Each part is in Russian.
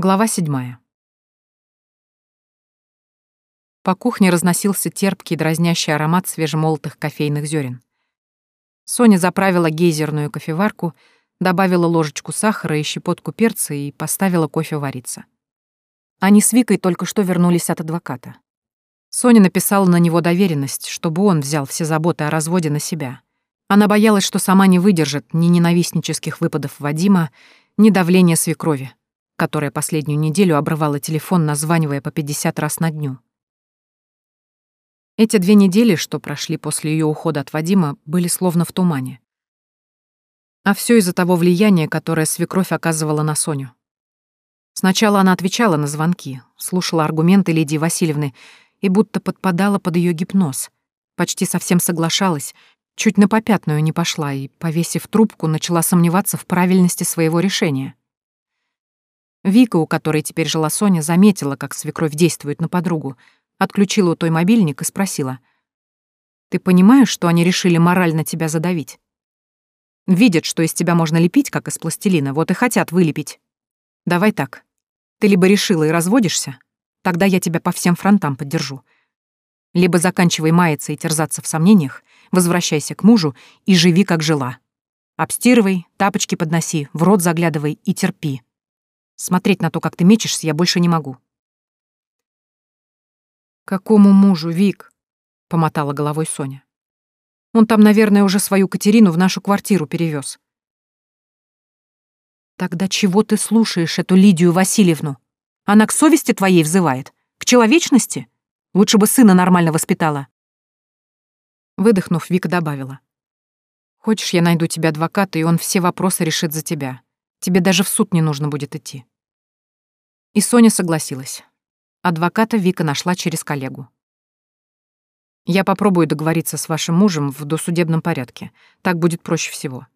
Глава седьмая. По кухне разносился терпкий дразнящий аромат свежемолотых кофейных зерен. Соня заправила гейзерную кофеварку, добавила ложечку сахара и щепотку перца и поставила кофе вариться. Они с Викой только что вернулись от адвоката. Соня написала на него доверенность, чтобы он взял все заботы о разводе на себя. Она боялась, что сама не выдержит ни ненавистнических выпадов Вадима, ни давления свекрови, которая последнюю неделю обрывала телефон, названивая по 50 раз на дню. Эти две недели, что прошли после ее ухода от Вадима, были словно в тумане. А все из-за того влияния, которое свекровь оказывала на Соню. Сначала она отвечала на звонки, слушала аргументы Лидии Васильевны и будто подпадала под ее гипноз, почти совсем соглашалась, чуть на попятную не пошла и, повесив трубку, начала сомневаться в правильности своего решения. Вика, у которой теперь жила Соня, заметила, как свекровь действует на подругу, отключила у той мобильник и спросила. «Ты понимаешь, что они решили морально тебя задавить? Видят, что из тебя можно лепить, как из пластилина, вот и хотят вылепить. Давай так. Ты либо решила и разводишься, тогда я тебя по всем фронтам поддержу. Либо заканчивай маяться и терзаться в сомнениях, возвращайся к мужу и живи, как жила. Обстирывай, тапочки подноси, в рот заглядывай и терпи. Смотреть на то, как ты мечешься, я больше не могу. «Какому мужу, Вик?» — помотала головой Соня. «Он там, наверное, уже свою Катерину в нашу квартиру перевез. «Тогда чего ты слушаешь эту Лидию Васильевну? Она к совести твоей взывает? К человечности? Лучше бы сына нормально воспитала». Выдохнув, Вика добавила. «Хочешь, я найду тебе адвоката, и он все вопросы решит за тебя. Тебе даже в суд не нужно будет идти». И Соня согласилась. Адвоката Вика нашла через коллегу. «Я попробую договориться с вашим мужем в досудебном порядке. Так будет проще всего.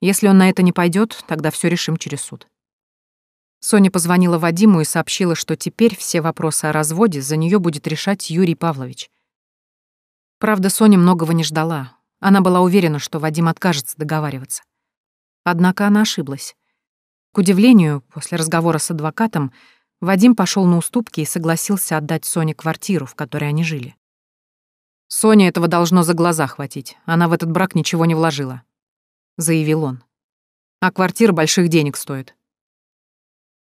Если он на это не пойдет, тогда все решим через суд». Соня позвонила Вадиму и сообщила, что теперь все вопросы о разводе за нее будет решать Юрий Павлович. Правда, Соня многого не ждала. Она была уверена, что Вадим откажется договариваться. Однако она ошиблась. К удивлению, после разговора с адвокатом, Вадим пошел на уступки и согласился отдать Соне квартиру, в которой они жили. «Соне этого должно за глаза хватить. Она в этот брак ничего не вложила», — заявил он. «А квартира больших денег стоит».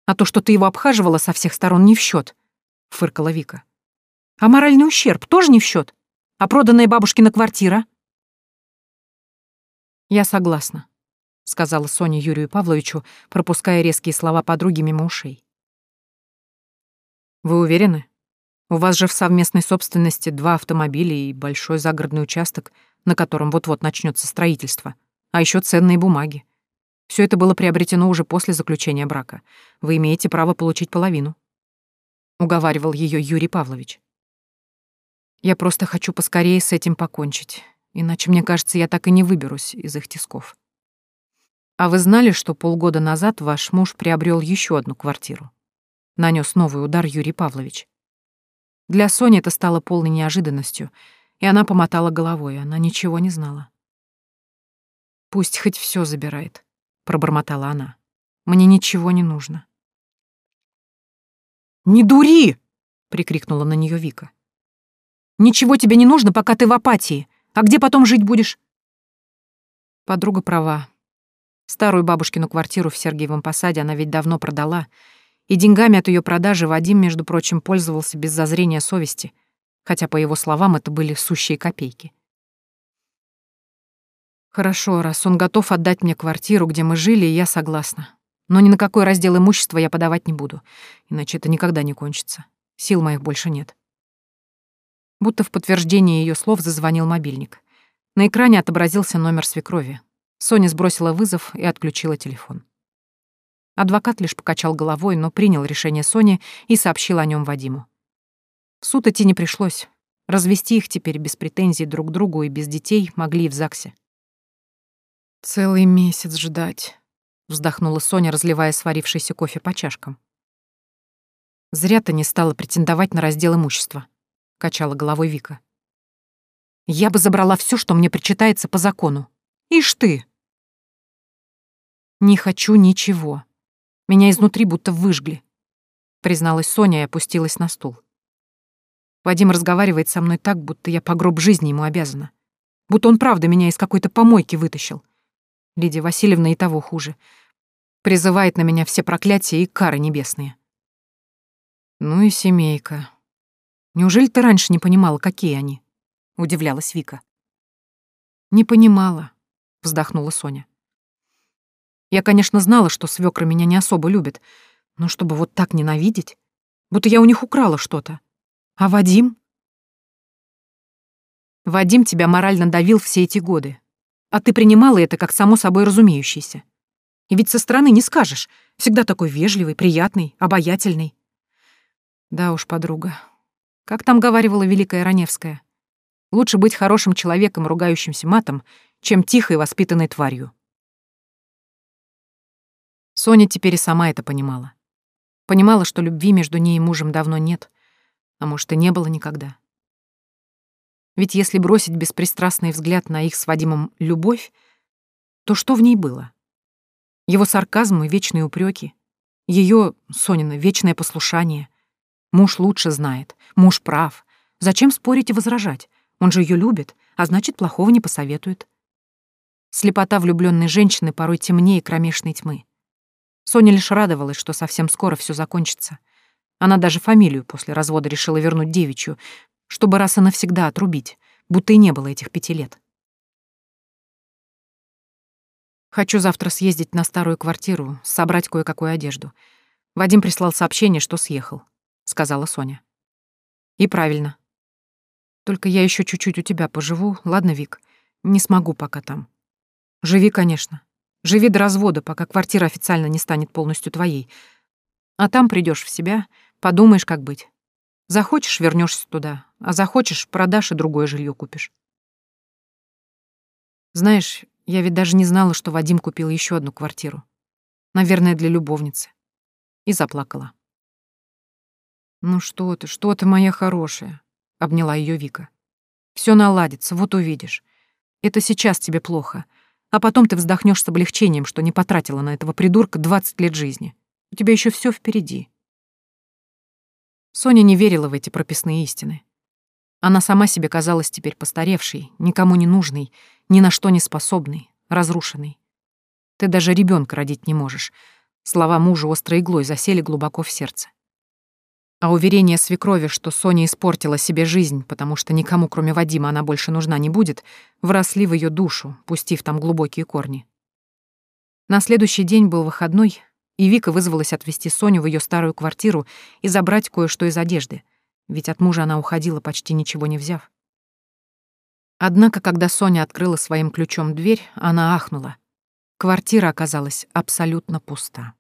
«А то, что ты его обхаживала со всех сторон, не в счет, фыркала Вика. «А моральный ущерб тоже не в счет? А проданная бабушкина квартира?» «Я согласна», сказала Соня Юрию Павловичу, пропуская резкие слова подруги мимо ушей. Вы уверены? У вас же в совместной собственности два автомобиля и большой загородный участок, на котором вот-вот начнется строительство, а еще ценные бумаги. Все это было приобретено уже после заключения брака. Вы имеете право получить половину. Уговаривал ее Юрий Павлович. Я просто хочу поскорее с этим покончить, иначе, мне кажется, я так и не выберусь из их тисков. А вы знали, что полгода назад ваш муж приобрел еще одну квартиру? Нанес новый удар Юрий Павлович. Для Сони это стало полной неожиданностью, и она помотала головой, она ничего не знала. «Пусть хоть все забирает», — пробормотала она. «Мне ничего не нужно». «Не дури!» — прикрикнула на нее Вика. «Ничего тебе не нужно, пока ты в апатии. А где потом жить будешь?» Подруга права. Старую бабушкину квартиру в Сергиевом посаде она ведь давно продала, и деньгами от ее продажи Вадим, между прочим, пользовался без зазрения совести, хотя, по его словам, это были сущие копейки. «Хорошо, раз он готов отдать мне квартиру, где мы жили, я согласна. Но ни на какой раздел имущества я подавать не буду, иначе это никогда не кончится. Сил моих больше нет». Будто в подтверждение ее слов зазвонил мобильник. На экране отобразился номер свекрови. Соня сбросила вызов и отключила телефон. Адвокат лишь покачал головой, но принял решение Сони и сообщил о нем Вадиму. В суд идти не пришлось. Развести их теперь без претензий друг к другу и без детей могли и в ЗАГСе. «Целый месяц ждать», — вздохнула Соня, разливая сварившийся кофе по чашкам. «Зря ты не стала претендовать на раздел имущества», — качала головой Вика. «Я бы забрала все, что мне причитается по закону. Ишь ты!» Не хочу ничего. Меня изнутри будто выжгли. призналась Соня и опустилась на стул. Вадим разговаривает со мной так, будто я по гроб жизни ему обязана. Будто он правда меня из какой-то помойки вытащил. Лидия Васильевна и того хуже. Призывает на меня все проклятия и кары небесные. Ну и семейка. Неужели ты раньше не понимала, какие они? Удивлялась Вика. Не понимала, вздохнула Соня. Я, конечно, знала, что свекры меня не особо любят, но чтобы вот так ненавидеть, будто я у них украла что-то. А Вадим? Вадим тебя морально давил все эти годы, а ты принимала это как само собой разумеющееся. И ведь со стороны не скажешь, всегда такой вежливый, приятный, обаятельный. Да уж, подруга. Как там говаривала Великая Раневская? Лучше быть хорошим человеком, ругающимся матом, чем тихой воспитанной тварью. Соня теперь и сама это понимала. Понимала, что любви между ней и мужем давно нет, а может, и не было никогда. Ведь если бросить беспристрастный взгляд на их с Вадимом любовь, то что в ней было? Его сарказм и вечные упреки, ее, Сонина, вечное послушание. Муж лучше знает, муж прав. Зачем спорить и возражать? Он же ее любит, а значит, плохого не посоветует. Слепота влюбленной женщины порой темнее кромешной тьмы. Соня лишь радовалась, что совсем скоро все закончится. Она даже фамилию после развода решила вернуть девичью, чтобы раз и навсегда отрубить, будто и не было этих пяти лет. Хочу завтра съездить на старую квартиру, собрать кое-какую одежду. Вадим прислал сообщение, что съехал, сказала Соня. И правильно. Только я еще чуть-чуть у тебя поживу, ладно, Вик? Не смогу пока там. Живи, конечно. Живи до развода, пока квартира официально не станет полностью твоей. А там придешь в себя, подумаешь, как быть. Захочешь, вернешься туда, а захочешь, продашь и другое жилье купишь. Знаешь, я ведь даже не знала, что Вадим купил еще одну квартиру. Наверное, для любовницы. И заплакала. «Ну что ты, что ты, моя хорошая?» — обняла ее Вика. Все наладится, вот увидишь. Это сейчас тебе плохо, а потом ты вздохнешь с облегчением, что не потратила на этого придурка 20 лет жизни. У тебя еще все впереди. Соня не верила в эти прописные истины. Она сама себе казалась теперь постаревшей, никому не нужной, ни на что не способной, разрушенной. Ты даже ребенка родить не можешь. Слова мужа острой иглой засели глубоко в сердце. А уверение свекрови, что Соня испортила себе жизнь, потому что никому, кроме Вадима, она больше нужна не будет, вросли в ее душу, пустив там глубокие корни. На следующий день был выходной, и Вика вызвалась отвезти Соню в ее старую квартиру и забрать кое-что из одежды, ведь от мужа она уходила, почти ничего не взяв. Однако, когда Соня открыла своим ключом дверь, она ахнула. Квартира оказалась абсолютно пуста.